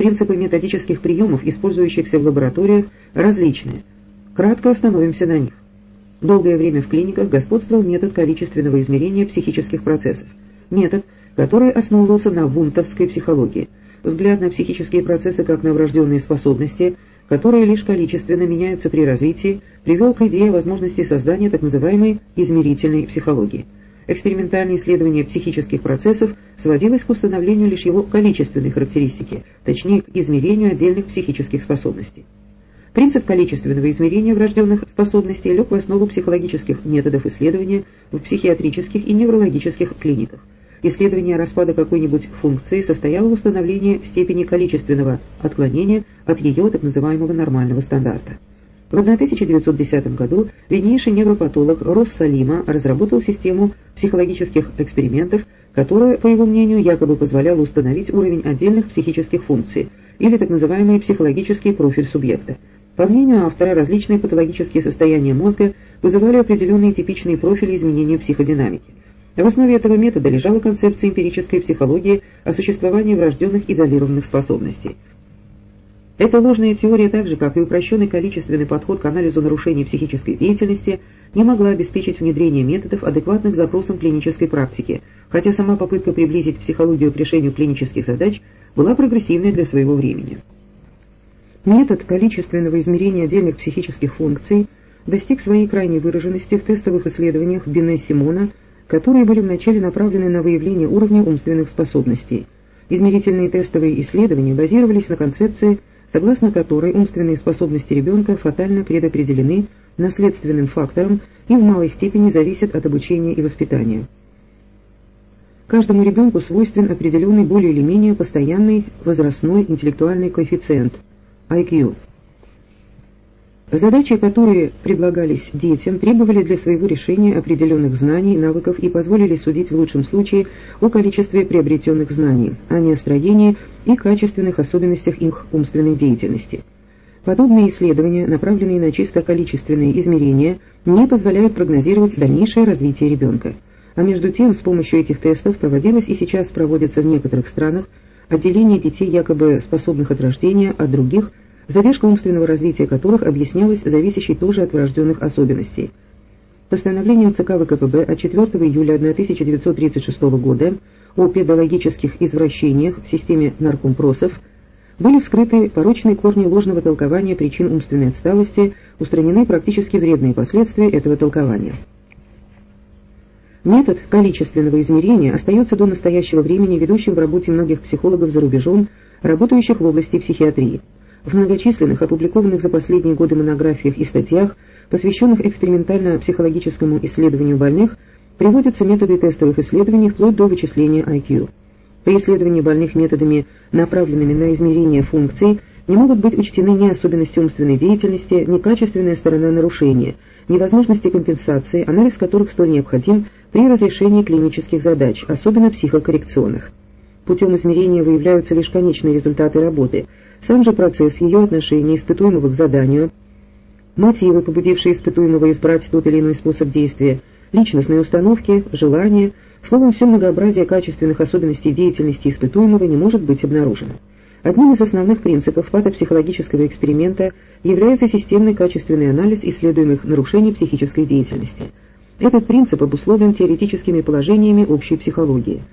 Принципы методических приемов, использующихся в лабораториях, различны. Кратко остановимся на них. Долгое время в клиниках господствовал метод количественного измерения психических процессов. Метод, который основывался на вунтовской психологии. Взгляд на психические процессы как на врожденные способности, которые лишь количественно меняются при развитии, привел к идее возможности создания так называемой измерительной психологии. Экспериментальное исследование психических процессов сводилось к установлению лишь его количественной характеристики, точнее к измерению отдельных психических способностей. Принцип количественного измерения врожденных способностей лег в основу психологических методов исследования в психиатрических и неврологических клиниках. Исследование распада какой-нибудь функции состояло в установлении степени количественного отклонения от ее так называемого нормального стандарта. В 1910 году виднейший невропатолог Росс Салима разработал систему психологических экспериментов, которая, по его мнению, якобы позволяла установить уровень отдельных психических функций, или так называемый психологический профиль субъекта. По мнению автора, различные патологические состояния мозга вызывали определенные типичные профили изменения психодинамики. В основе этого метода лежала концепция эмпирической психологии о существовании врожденных изолированных способностей. Эта ложная теория, так же как и упрощенный количественный подход к анализу нарушений психической деятельности, не могла обеспечить внедрение методов, адекватных запросам клинической практики, хотя сама попытка приблизить психологию к решению клинических задач была прогрессивной для своего времени. Метод количественного измерения отдельных психических функций достиг своей крайней выраженности в тестовых исследованиях Бине-Симона, которые были вначале направлены на выявление уровня умственных способностей. Измерительные тестовые исследования базировались на концепции согласно которой умственные способности ребенка фатально предопределены наследственным фактором и в малой степени зависят от обучения и воспитания. Каждому ребенку свойствен определенный более или менее постоянный возрастной интеллектуальный коэффициент – IQ – Задачи, которые предлагались детям, требовали для своего решения определенных знаний, навыков и позволили судить в лучшем случае о количестве приобретенных знаний, а не о строении и качественных особенностях их умственной деятельности. Подобные исследования, направленные на чисто количественные измерения, не позволяют прогнозировать дальнейшее развитие ребенка. А между тем, с помощью этих тестов проводилось и сейчас проводится в некоторых странах отделение детей, якобы способных от рождения, от других – задержка умственного развития которых объяснялась зависящей тоже от врожденных особенностей. Постановлением ЦК ВКПБ от 4 июля 1936 года о педагогических извращениях в системе наркомпросов были вскрыты порочные корни ложного толкования причин умственной отсталости, устранены практически вредные последствия этого толкования. Метод количественного измерения остается до настоящего времени ведущим в работе многих психологов за рубежом, работающих в области психиатрии. В многочисленных опубликованных за последние годы монографиях и статьях, посвященных экспериментально-психологическому исследованию больных, приводятся методы тестовых исследований вплоть до вычисления IQ. При исследовании больных методами, направленными на измерение функций, не могут быть учтены ни особенности умственной деятельности, ни качественная сторона нарушения, ни возможности компенсации, анализ которых столь необходим при разрешении клинических задач, особенно психокоррекционных. Путем измерения выявляются лишь конечные результаты работы – сам же процесс ее отношения испытуемого к заданию, мотивы, побудившие испытуемого избрать тот или иной способ действия, личностные установки, желания, словом, все многообразие качественных особенностей деятельности испытуемого не может быть обнаружено. Одним из основных принципов патопсихологического эксперимента является системный качественный анализ исследуемых нарушений психической деятельности. Этот принцип обусловлен теоретическими положениями общей психологии –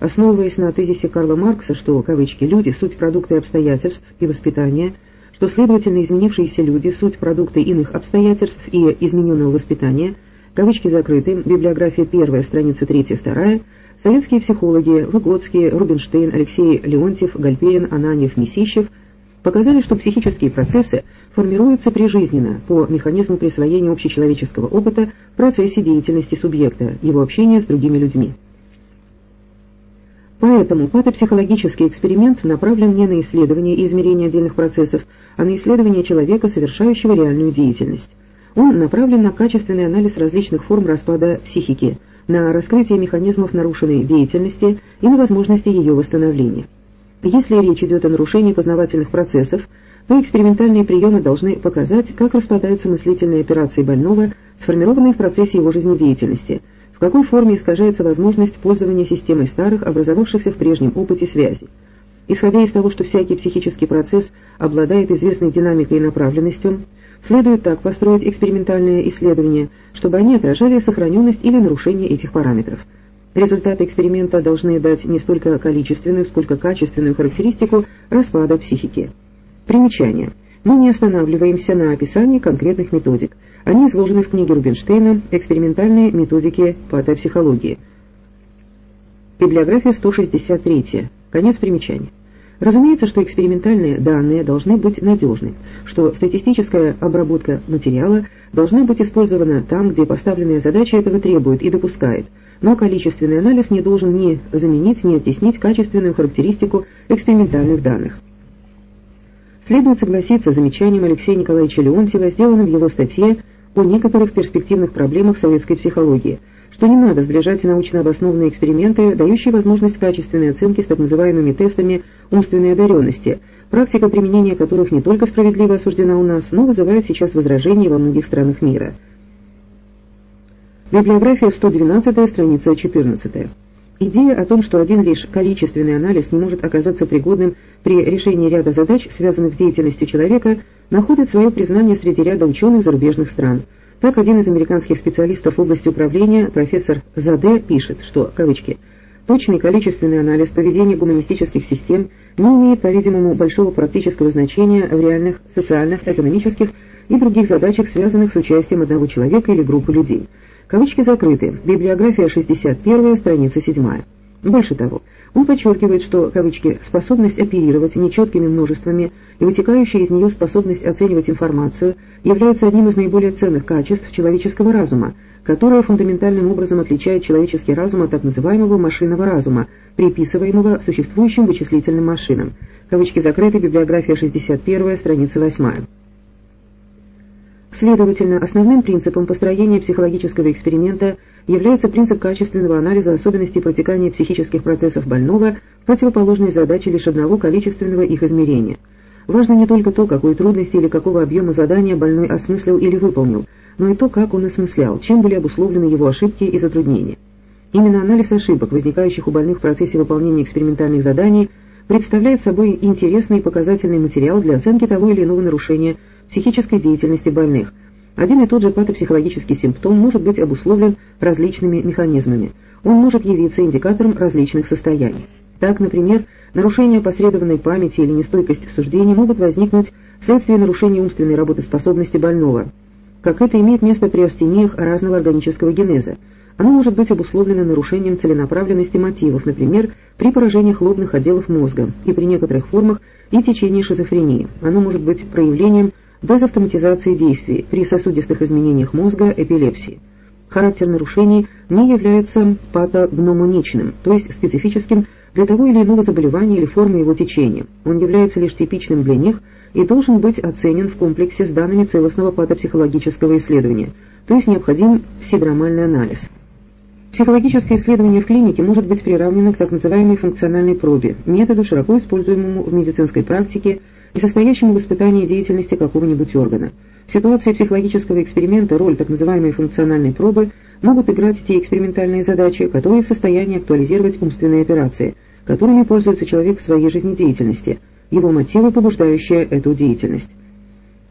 основываясь на тезисе Карла Маркса, что, кавычки, «люди – суть продукты обстоятельств и воспитания», что, следовательно, изменившиеся люди – суть продукты иных обстоятельств и измененного воспитания, кавычки закрыты, библиография первая, страница третья, вторая, советские психологи Выгодский, Рубинштейн, Алексей Леонтьев, Гальперин, Ананьев, Месищев показали, что психические процессы формируются прижизненно по механизму присвоения общечеловеческого опыта в процессе деятельности субъекта, его общения с другими людьми. Поэтому патопсихологический эксперимент направлен не на исследование и измерение отдельных процессов, а на исследование человека, совершающего реальную деятельность. Он направлен на качественный анализ различных форм распада психики, на раскрытие механизмов нарушенной деятельности и на возможности ее восстановления. Если речь идет о нарушении познавательных процессов, то экспериментальные приемы должны показать, как распадаются мыслительные операции больного, сформированные в процессе его жизнедеятельности – какой форме искажается возможность пользования системой старых, образовавшихся в прежнем опыте связей. Исходя из того, что всякий психический процесс обладает известной динамикой и направленностью, следует так построить экспериментальные исследования, чтобы они отражали сохраненность или нарушение этих параметров. Результаты эксперимента должны дать не столько количественную, сколько качественную характеристику распада психики. Примечание. Мы не останавливаемся на описании конкретных методик. Они изложены в книге Рубинштейна «Экспериментальные методики патопсихологии». Библиография 163. Конец примечания. Разумеется, что экспериментальные данные должны быть надежны, что статистическая обработка материала должна быть использована там, где поставленная задача этого требует и допускает, но количественный анализ не должен ни заменить, ни оттеснить качественную характеристику экспериментальных данных. Следует согласиться с замечанием Алексея Николаевича Леонтьева, сделанным в его статье о некоторых перспективных проблемах советской психологии – что не надо сближать научно обоснованные эксперименты, дающие возможность качественной оценки с так называемыми тестами умственной одаренности, практика применения которых не только справедливо осуждена у нас, но вызывает сейчас возражения во многих странах мира. Библиография 112, страница 14. Идея о том, что один лишь количественный анализ не может оказаться пригодным при решении ряда задач, связанных с деятельностью человека, находит свое признание среди ряда ученых зарубежных стран – так, один из американских специалистов в области управления, профессор Заде, пишет, что, кавычки, Точный количественный анализ поведения гуманистических систем не имеет, по-видимому, большого практического значения в реальных социальных, экономических и других задачах, связанных с участием одного человека или группы людей. Кавычки закрыты. Библиография 61, страница 7. Больше того, он подчеркивает, что, кавычки, «способность оперировать нечеткими множествами и вытекающая из нее способность оценивать информацию является одним из наиболее ценных качеств человеческого разума, которое фундаментальным образом отличает человеческий разум от так называемого машинного разума, приписываемого существующим вычислительным машинам». Кавычки закрыты, библиография 61, страница 8. Следовательно, основным принципом построения психологического эксперимента является принцип качественного анализа особенностей протекания психических процессов больного в противоположной задаче лишь одного количественного их измерения. Важно не только то, какой трудности или какого объема задания больной осмыслил или выполнил, но и то, как он осмыслял, чем были обусловлены его ошибки и затруднения. Именно анализ ошибок, возникающих у больных в процессе выполнения экспериментальных заданий, представляет собой интересный и показательный материал для оценки того или иного нарушения психической деятельности больных. Один и тот же патопсихологический симптом может быть обусловлен различными механизмами. Он может явиться индикатором различных состояний. Так, например, нарушение посредованной памяти или нестойкость суждений могут возникнуть вследствие нарушения умственной работоспособности больного, как это имеет место при астениях разного органического генеза. Оно может быть обусловлено нарушением целенаправленности мотивов, например, при поражениях лобных отделов мозга и при некоторых формах и течении шизофрении. Оно может быть проявлением дезавтоматизации действий при сосудистых изменениях мозга, эпилепсии. Характер нарушений не является патогномоничным, то есть специфическим для того или иного заболевания или формы его течения. Он является лишь типичным для них и должен быть оценен в комплексе с данными целостного патопсихологического исследования, то есть необходим сидромальный анализ. Психологическое исследование в клинике может быть приравнено к так называемой функциональной пробе, методу, широко используемому в медицинской практике и состоящему в испытании деятельности какого-нибудь органа. В ситуации психологического эксперимента роль так называемой функциональной пробы могут играть те экспериментальные задачи, которые в состоянии актуализировать умственные операции, которыми пользуется человек в своей жизнедеятельности, его мотивы, побуждающие эту деятельность.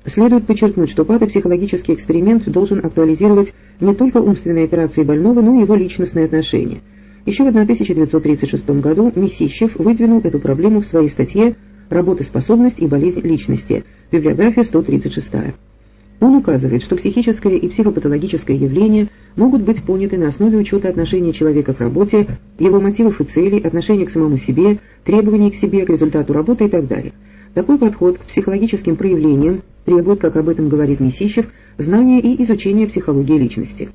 Следует подчеркнуть, что патопсихологический эксперимент должен актуализировать не только умственные операции больного, но и его личностные отношения. Еще в 1936 году Месищев выдвинул эту проблему в своей статье работоспособность и болезнь личности, библиография 136. Он указывает, что психическое и психопатологическое явления могут быть поняты на основе учета отношения человека к работе, его мотивов и целей, отношения к самому себе, требований к себе, к результату работы и так далее. Такой подход к психологическим проявлениям требует, как об этом говорит Месищев, знания и изучения психологии личности.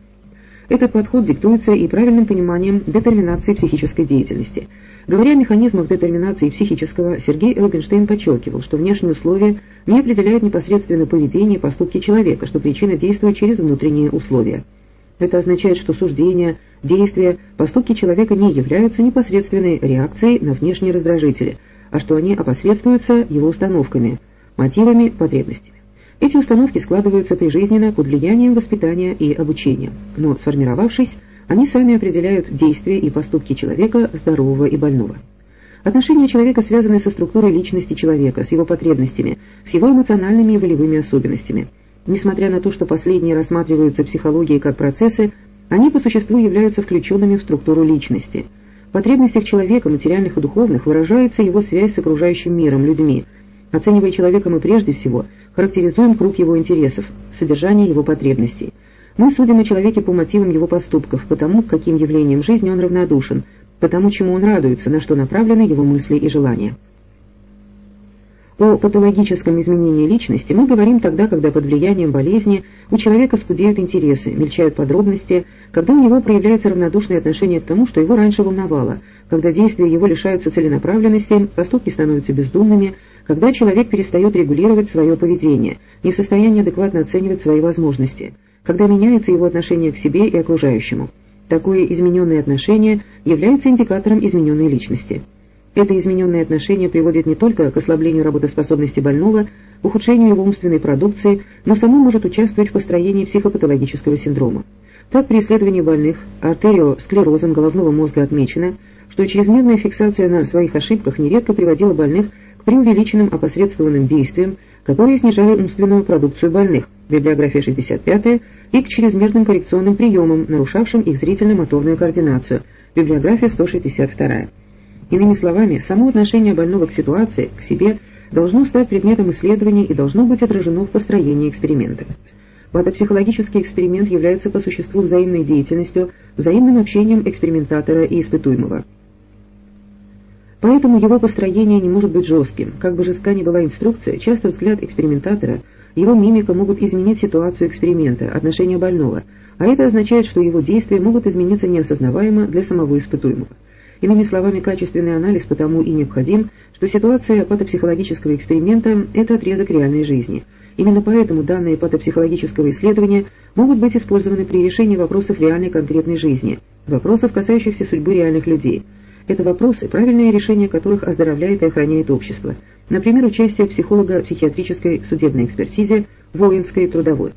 Этот подход диктуется и правильным пониманием детерминации психической деятельности – Говоря о механизмах детерминации психического, Сергей Рубинштейн подчеркивал, что внешние условия не определяют непосредственно поведение и поступки человека, что причина действует через внутренние условия. Это означает, что суждения, действия, поступки человека не являются непосредственной реакцией на внешние раздражители, а что они опосредствуются его установками, мотивами, потребностями. Эти установки складываются прижизненно под влиянием воспитания и обучения, но сформировавшись, они сами определяют действия и поступки человека, здорового и больного. Отношения человека связаны со структурой личности человека, с его потребностями, с его эмоциональными и волевыми особенностями. Несмотря на то, что последние рассматриваются психологией как процессы, они по существу являются включенными в структуру личности. В потребностях человека, материальных и духовных, выражается его связь с окружающим миром, людьми. Оценивая человека мы прежде всего характеризуем круг его интересов, содержание его потребностей. Мы судим о человеке по мотивам его поступков, потому, к каким явлениям жизни он равнодушен, потому, чему он радуется, на что направлены его мысли и желания. О патологическом изменении личности мы говорим тогда, когда под влиянием болезни у человека скудеют интересы, мельчают подробности, когда у него проявляется равнодушное отношение к тому, что его раньше волновало, когда действия его лишаются целенаправленности, поступки становятся бездумными, когда человек перестает регулировать свое поведение, не в состоянии адекватно оценивать свои возможности, когда меняется его отношение к себе и окружающему. Такое измененное отношение является индикатором измененной личности. Это измененное отношение приводит не только к ослаблению работоспособности больного, ухудшению его умственной продукции, но само может участвовать в построении психопатологического синдрома. Так, при исследовании больных артериосклерозом головного мозга отмечено, что чрезмерная фиксация на своих ошибках нередко приводила больных к преувеличенным опосредствованным действиям, которые снижали умственную продукцию больных, библиография 65 и к чрезмерным коррекционным приемам, нарушавшим их зрительно-моторную координацию, библиография 162. Иными словами, само отношение больного к ситуации, к себе, должно стать предметом исследования и должно быть отражено в построении эксперимента. Патопсихологический эксперимент является по существу взаимной деятельностью, взаимным общением экспериментатора и испытуемого. Поэтому его построение не может быть жестким. Как бы жестка ни была инструкция, часто взгляд экспериментатора, его мимика могут изменить ситуацию эксперимента, отношение больного, а это означает, что его действия могут измениться неосознаваемо для самого испытуемого. Иными словами, качественный анализ потому и необходим, что ситуация патопсихологического эксперимента – это отрезок реальной жизни. Именно поэтому данные патопсихологического исследования могут быть использованы при решении вопросов реальной конкретной жизни, вопросов, касающихся судьбы реальных людей. Это вопросы, правильное решение которых оздоровляет и охраняет общество. Например, участие психолога психиатрической судебной экспертизе, воинской трудовой.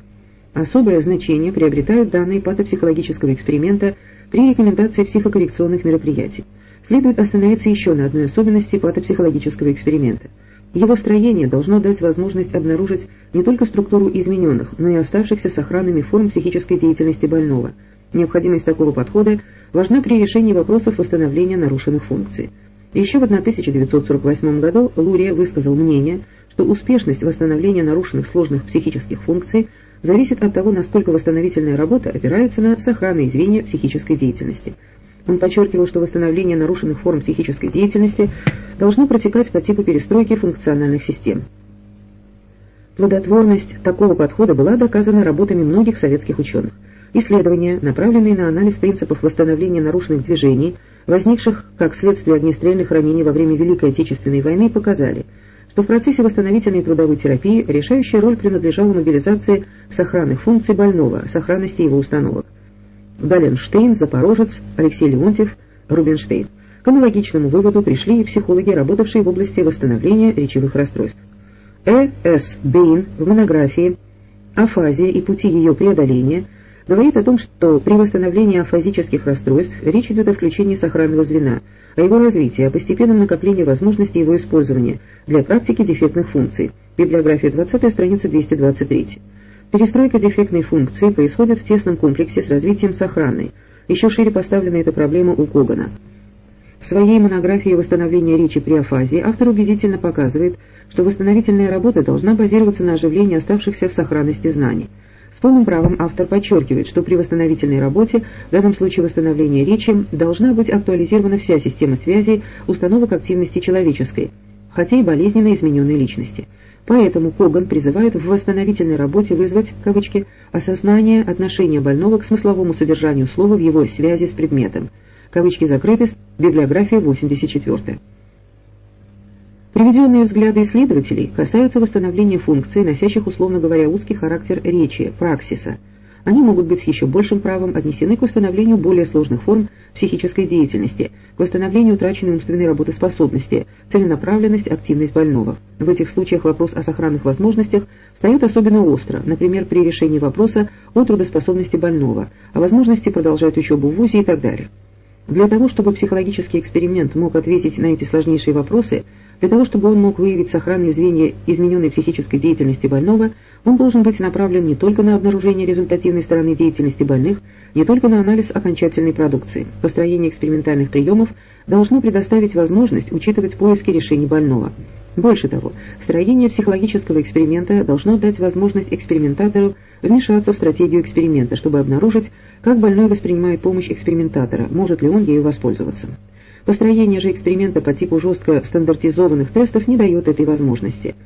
Особое значение приобретают данные патопсихологического эксперимента при рекомендации психокоррекционных мероприятий. Следует остановиться еще на одной особенности патопсихологического эксперимента. Его строение должно дать возможность обнаружить не только структуру измененных, но и оставшихся сохранными форм психической деятельности больного. Необходимость такого подхода важна при решении вопросов восстановления нарушенных функций. Еще в 1948 году Лурия высказал мнение, что успешность восстановления нарушенных сложных психических функций – зависит от того, насколько восстановительная работа опирается на сохранные звенья психической деятельности. Он подчеркивал, что восстановление нарушенных форм психической деятельности должно протекать по типу перестройки функциональных систем. Плодотворность такого подхода была доказана работами многих советских ученых. Исследования, направленные на анализ принципов восстановления нарушенных движений, возникших как следствие огнестрельных ранений во время Великой Отечественной войны, показали – что в процессе восстановительной трудовой терапии решающая роль принадлежала мобилизации сохранных функций больного, сохранности его установок. Галенштейн, Запорожец, Алексей Леонтьев, Рубинштейн. К аналогичному выводу пришли и психологи, работавшие в области восстановления речевых расстройств. Э. С. Бейн в монографии «Афазия и пути ее преодоления» говорит о том, что при восстановлении афазических расстройств речь идет о включении сохранного звена, о его развитии, о постепенном накоплении возможностей его использования для практики дефектных функций. Библиография 20 страница 223. Перестройка дефектной функции происходит в тесном комплексе с развитием сохранной. Еще шире поставлена эта проблема у Когана. В своей монографии «Восстановление речи при афазии» автор убедительно показывает, что восстановительная работа должна базироваться на оживлении оставшихся в сохранности знаний полным правом автор подчеркивает, что при восстановительной работе, в данном случае восстановления речи, должна быть актуализирована вся система связи установок активности человеческой, хотя и болезненно измененной личности. Поэтому Коган призывает в восстановительной работе вызвать, кавычки, осознание отношения больного к смысловому содержанию слова в его связи с предметом. Кавычки закрыты, библиография 84. Приведенные взгляды исследователей касаются восстановления функций, носящих, условно говоря, узкий характер речи, праксиса. Они могут быть с еще большим правом отнесены к восстановлению более сложных форм психической деятельности, к восстановлению утраченной умственной работоспособности, целенаправленность, активность больного. В этих случаях вопрос о сохранных возможностях встает особенно остро, например, при решении вопроса о трудоспособности больного, о возможности продолжать учебу в ВУЗе и так далее. Для того, чтобы психологический эксперимент мог ответить на эти сложнейшие вопросы, для того, чтобы он мог выявить сохранные звенья измененной психической деятельности больного, он должен быть направлен не только на обнаружение результативной стороны деятельности больных, не только на анализ окончательной продукции. Построение экспериментальных приемов должно предоставить возможность учитывать поиски решений больного. Больше того, строение психологического эксперимента должно дать возможность экспериментатору вмешаться в стратегию эксперимента, чтобы обнаружить, как больной воспринимает помощь экспериментатора, может ли он ею воспользоваться. Построение же эксперимента по типу жестко стандартизованных тестов не дает этой возможности –